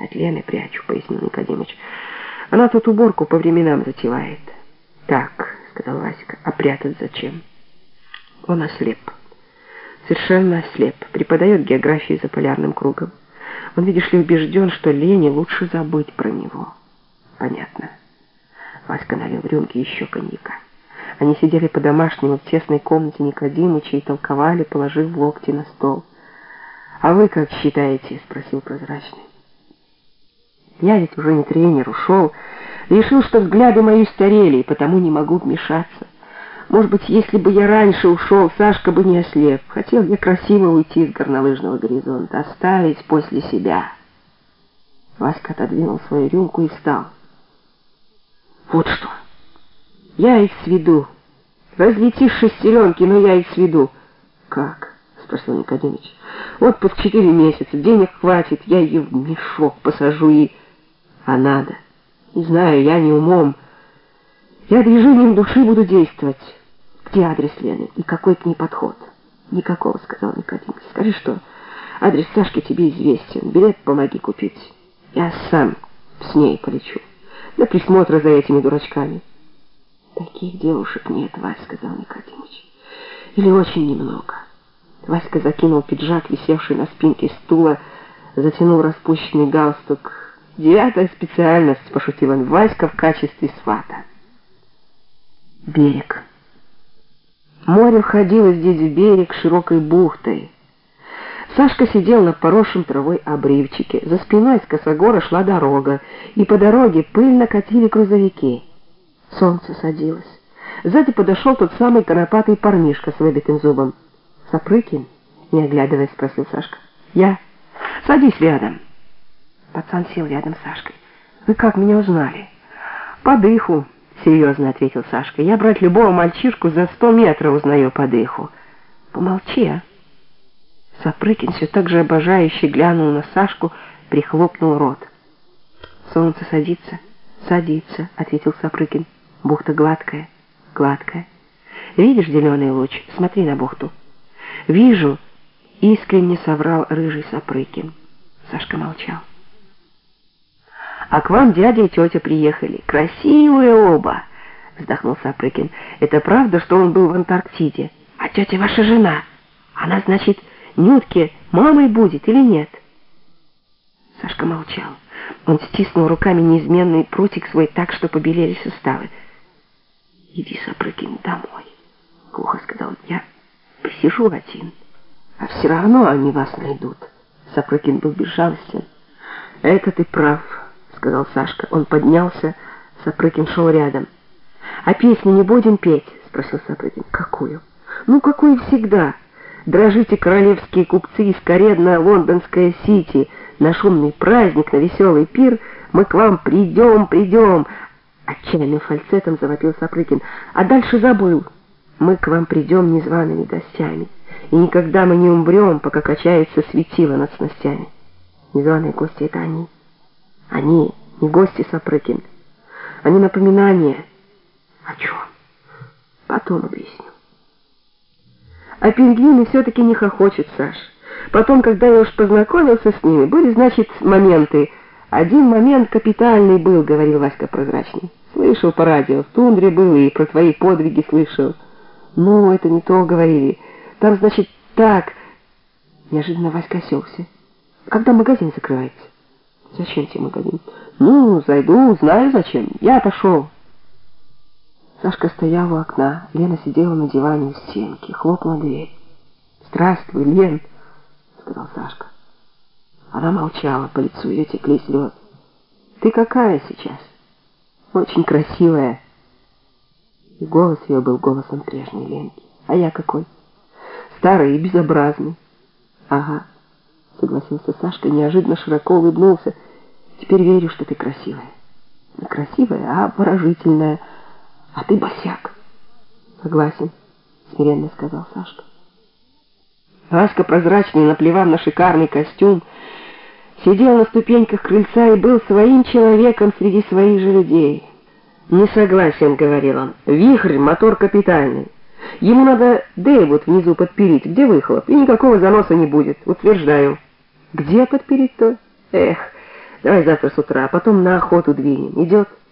От Лены прячу, пояснил Никодимыч. Она тут уборку по временам затевает. Так, сказал Васька, а прятать зачем? Он ослеп. Совершенно ослеп. Преподает географию за полярным кругом. Он, видишь ли, убежден, что Лене лучше забыть про него. Понятно. Васька налил в рюмки еще коньяка. Они сидели по-домашнему в тесной комнате Никодимыча и толковали, положив локти на стол. «А вы как считаете?» — спросил прозрачный. «Я ведь уже не тренер, ушел. Решил, что взгляды мои старели, и потому не могу вмешаться. Может быть, если бы я раньше ушел, Сашка бы не ослеп. Хотел я красиво уйти с горнолыжного горизонта, оставить после себя». Васька отодвинул свою рюмку и встал. «Вот что!» Я их сведу. Разлетишь шестеренки, но я их сведу. Как? Спросил Никодимыч. Отпуск четыре месяца, денег хватит, я ее в мешок посажу и... А надо. Не знаю, я не умом. Я движением души буду действовать. Где адрес Лены и какой к ней подход? Никакого, сказал Никодимыч. Скажи, что адрес Сашки тебе известен. Билет помоги купить. Я сам с ней полечу. Для присмотра за этими дурачками. Таких девушек нет, Вась, сказал Никодимыч. Или очень немного. Васька закинул пиджак, висевший на спинке стула, затянул распущенный галстук. Девятая специальность, пошутил он Васька в качестве свата. Берег. Море входило здесь в берег широкой бухтой. Сашка сидел на поросшем травой обрывчике. За спиной с косогора шла дорога, и по дороге пыльно катили грузовики. Солнце садилось. Сзади подошел тот самый конопатый парнишка с выбитым зубом. «Сапрыкин?» — не оглядываясь, спросил Сашка. «Я. Садись рядом». Пацан сел рядом с Сашкой. «Вы как меня узнали?» «По дыху», — серьезно ответил Сашка. «Я брать любого мальчишку за сто метров узнаю по дыху». «Помолчи, а?» Сапрыкин все так же обожающе глянул на Сашку, прихлопнул рот. «Солнце садится?» «Садится», — ответил Сапрыкин. Бухта гладкая, гладкая. Видишь зеленый луч? Смотри на бухту. Вижу, искренне соврал рыжий Сапрыкин. Сашка молчал. А к вам дядя и тетя приехали. Красивые оба, вздохнул Сапрыкин. Это правда, что он был в Антарктиде? А тетя ваша жена? Она, значит, Нютке мамой будет или нет? Сашка молчал. Он стиснул руками неизменный прутик свой так, что побелели суставы. «Иди, Сапрыкин, домой», — глухо сказал он. «Я посижу один, а все равно они вас найдут». Сапрыкин был безжалостен. «Это ты прав», — сказал Сашка. Он поднялся, Сапрыкин шел рядом. «А песню не будем петь?» — спросил Сапрыкин. «Какую?» «Ну, какую всегда. Дрожите, королевские купцы, скорее на лондонское сити. На шумный праздник, на веселый пир мы к вам придем, придем». Отчаянным фальцетом завопил Сапрыкин. А дальше забыл. Мы к вам придем незваными гостями. И никогда мы не умрем, пока качается светило над снастями. Незваные гости — это они. Они, не гости Сапрыкин. Они напоминания. О чем? Потом объясню. А пингвины все-таки не хохочут, Саш. Потом, когда я уж познакомился с ними, были, значит, моменты — «Один момент капитальный был», — говорил Васька прозрачный. «Слышал по радио, в тундре был и про твои подвиги слышал». «Ну, это не то, — говорили. Там, значит, так...» Неожиданно Васька осекся. «Когда магазин закрывается?» «Зачем тебе магазин?» «Ну, зайду, знаю зачем. Я пошел». Сашка стоял у окна, Лена сидела на диване у стенки, хлопнула дверь. «Здравствуй, Лен», — сказал Сашка. Она молчала, по лицу ее текли слезы. «Ты какая сейчас?» «Очень красивая». И голос ее был голосом прежней Ленки. «А я какой?» «Старый и безобразный». «Ага», — согласился Сашка, неожиданно широко улыбнулся. «Теперь верю, что ты красивая». «Не красивая, а обворожительная. А ты босяк». «Согласен», — смиренно сказал Сашка. Васька прозрачный, наплевав на шикарный костюм, сидел на ступеньках крыльца и был своим человеком среди своих же людей. «Не согласен», — говорил он. «Вихрь — мотор капитальный. Ему надо Дэйвуд внизу подпилить, где выхлоп, и никакого заноса не будет, утверждаю». «Где подпилить-то? Эх, Давай завтра с утра, а потом на охоту двинем. Идет?»